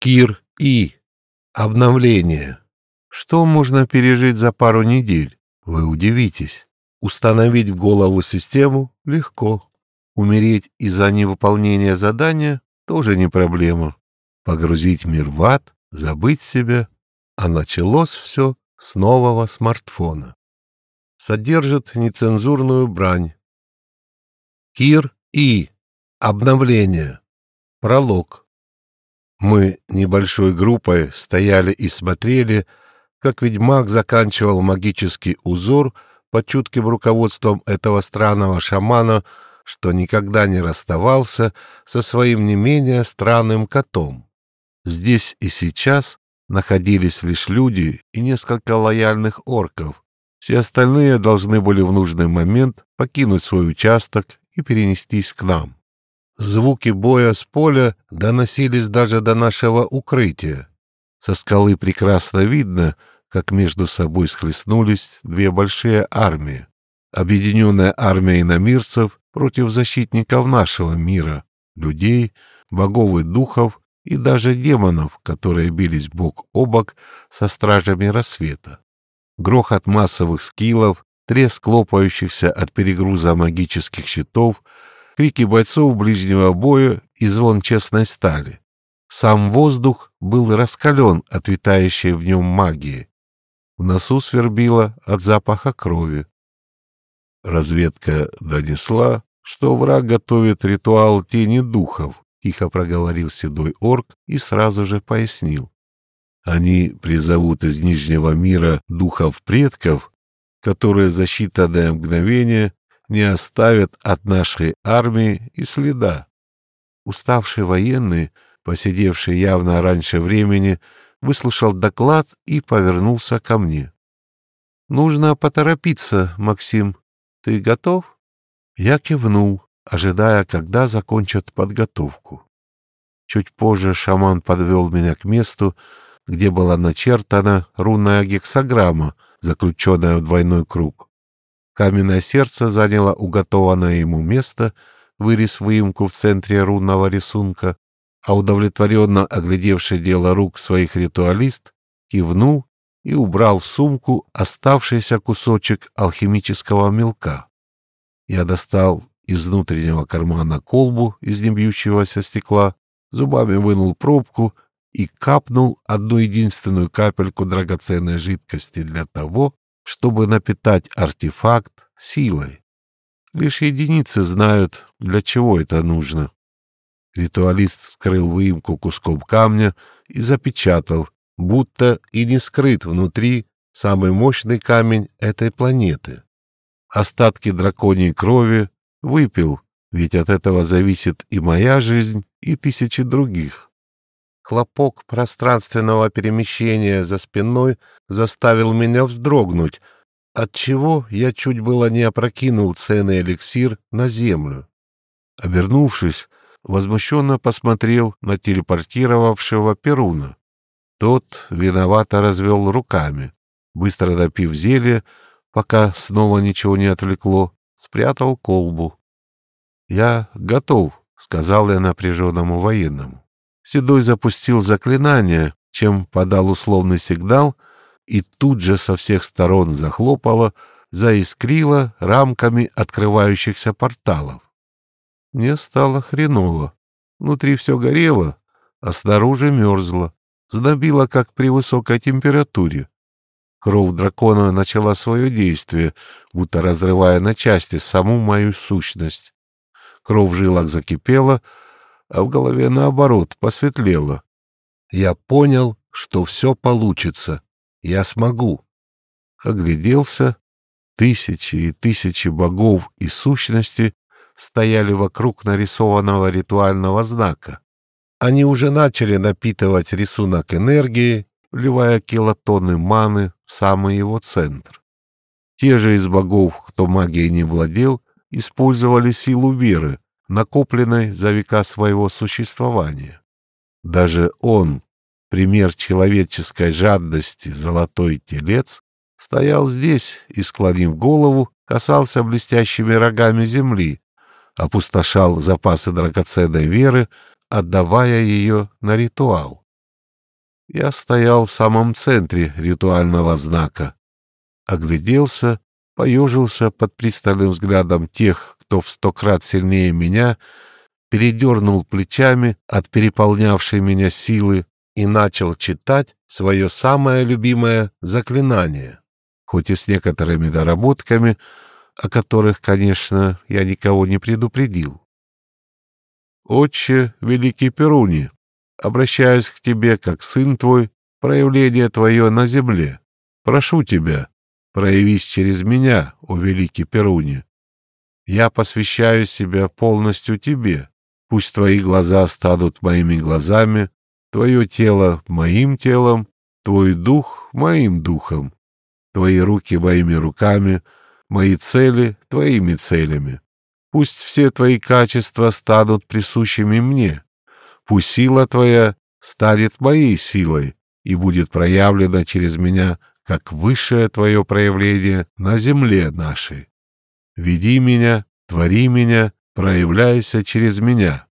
Кир И. Обновление. Что можно пережить за пару недель? Вы удивитесь. Установить в голову систему легко. Умереть из-за невыполнения задания тоже не проблема. Погрузить мир в ад, забыть себя. А началось все с нового смартфона. Содержит нецензурную брань. Кир И. Обновление. Пролог. Мы небольшой группой стояли и смотрели, как ведьмак заканчивал магический узор под чутким руководством этого странного шамана, что никогда не расставался со своим не менее странным котом. Здесь и сейчас находились лишь люди и несколько лояльных орков. Все остальные должны были в нужный момент покинуть свой участок и перенестись к нам. Звуки боя с поля доносились даже до нашего укрытия. Со скалы прекрасно видно, как между собой схлестнулись две большие армии. Объединенная армия иномирцев против защитников нашего мира, людей, богов и духов и даже демонов, которые бились бок о бок со стражами рассвета. Грохот массовых скиллов, треск лопающихся от перегруза магических щитов — крики бойцов ближнего боя и звон честной стали. Сам воздух был раскален от витающей в нем магии. В носу свербило от запаха крови. Разведка донесла, что враг готовит ритуал тени духов, тихо проговорил седой орк и сразу же пояснил. Они призовут из Нижнего мира духов предков, которые за считанное мгновение не оставят от нашей армии и следа. Уставший военный, посидевший явно раньше времени, выслушал доклад и повернулся ко мне. «Нужно поторопиться, Максим. Ты готов?» Я кивнул, ожидая, когда закончат подготовку. Чуть позже шаман подвел меня к месту, где была начертана рунная гексограмма, заключенная в двойной круг. Каменное сердце заняло уготованное ему место, вырез выемку в центре рунного рисунка, а удовлетворенно оглядевший дело рук своих ритуалист кивнул и убрал в сумку оставшийся кусочек алхимического мелка. Я достал из внутреннего кармана колбу из небьющегося стекла, зубами вынул пробку и капнул одну единственную капельку драгоценной жидкости для того, чтобы напитать артефакт силой. Лишь единицы знают, для чего это нужно. Ритуалист скрыл выемку куском камня и запечатал, будто и не скрыт внутри самый мощный камень этой планеты. Остатки драконьей крови выпил, ведь от этого зависит и моя жизнь, и тысячи других. Хлопок пространственного перемещения за спиной заставил меня вздрогнуть, отчего я чуть было не опрокинул ценный эликсир на землю. Обернувшись, возмущенно посмотрел на телепортировавшего Перуна. Тот виновато развел руками, быстро допив зелье, пока снова ничего не отвлекло, спрятал колбу. «Я готов», — сказал я напряженному военному. Седой запустил заклинание, чем подал условный сигнал, и тут же со всех сторон захлопало, заискрило рамками открывающихся порталов. Мне стало хреново. Внутри все горело, а снаружи мерзло, знобило, как при высокой температуре. Кровь дракона начала свое действие, будто разрывая на части саму мою сущность. Кровь в жилах закипела, а в голове, наоборот, посветлело. Я понял, что все получится. Я смогу. Огляделся. Тысячи и тысячи богов и сущностей стояли вокруг нарисованного ритуального знака. Они уже начали напитывать рисунок энергии, вливая килотонны маны в самый его центр. Те же из богов, кто магией не владел, использовали силу веры, накопленной за века своего существования. Даже он, пример человеческой жадности, золотой телец, стоял здесь и, склонив голову, касался блестящими рогами земли, опустошал запасы драгоценной веры, отдавая ее на ритуал. я стоял в самом центре ритуального знака. Огляделся, поежился под пристальным взглядом тех, кто в сто крат сильнее меня, передернул плечами от переполнявшей меня силы и начал читать свое самое любимое заклинание, хоть и с некоторыми доработками, о которых, конечно, я никого не предупредил. «Отче, великий Перуни, обращаюсь к тебе, как сын твой, проявление твое на земле. Прошу тебя, проявись через меня, о великий Перуни. Я посвящаю себя полностью тебе. Пусть твои глаза станут моими глазами, твое тело моим телом, твой дух моим духом, твои руки моими руками, мои цели твоими целями. Пусть все твои качества станут присущими мне. Пусть сила твоя станет моей силой и будет проявлена через меня как высшее твое проявление на земле нашей. Веди меня, твори меня, проявляйся через меня.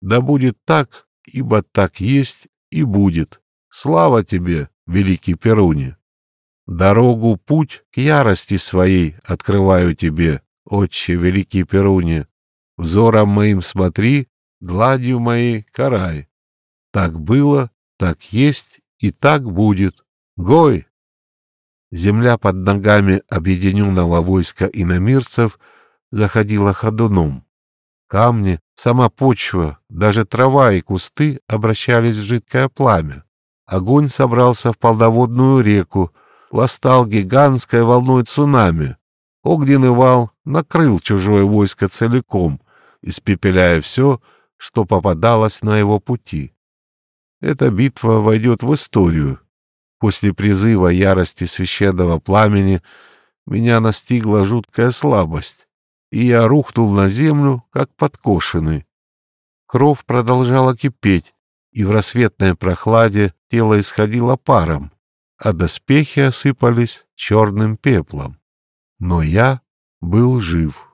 Да будет так, ибо так есть и будет. Слава тебе, великий Перуни! Дорогу, путь к ярости своей открываю тебе, отче великий Перуни. Взором моим смотри, гладью моей карай. Так было, так есть и так будет. Гой! Земля под ногами объединенного войска иномирцев заходила ходуном. Камни, сама почва, даже трава и кусты обращались в жидкое пламя. Огонь собрался в полноводную реку, восстал гигантской волной цунами. Огненный вал накрыл чужое войско целиком, испепеляя все, что попадалось на его пути. Эта битва войдет в историю. После призыва ярости священного пламени меня настигла жуткая слабость, и я рухнул на землю, как подкошенный. Кровь продолжала кипеть, и в рассветной прохладе тело исходило паром, а доспехи осыпались черным пеплом. Но я был жив.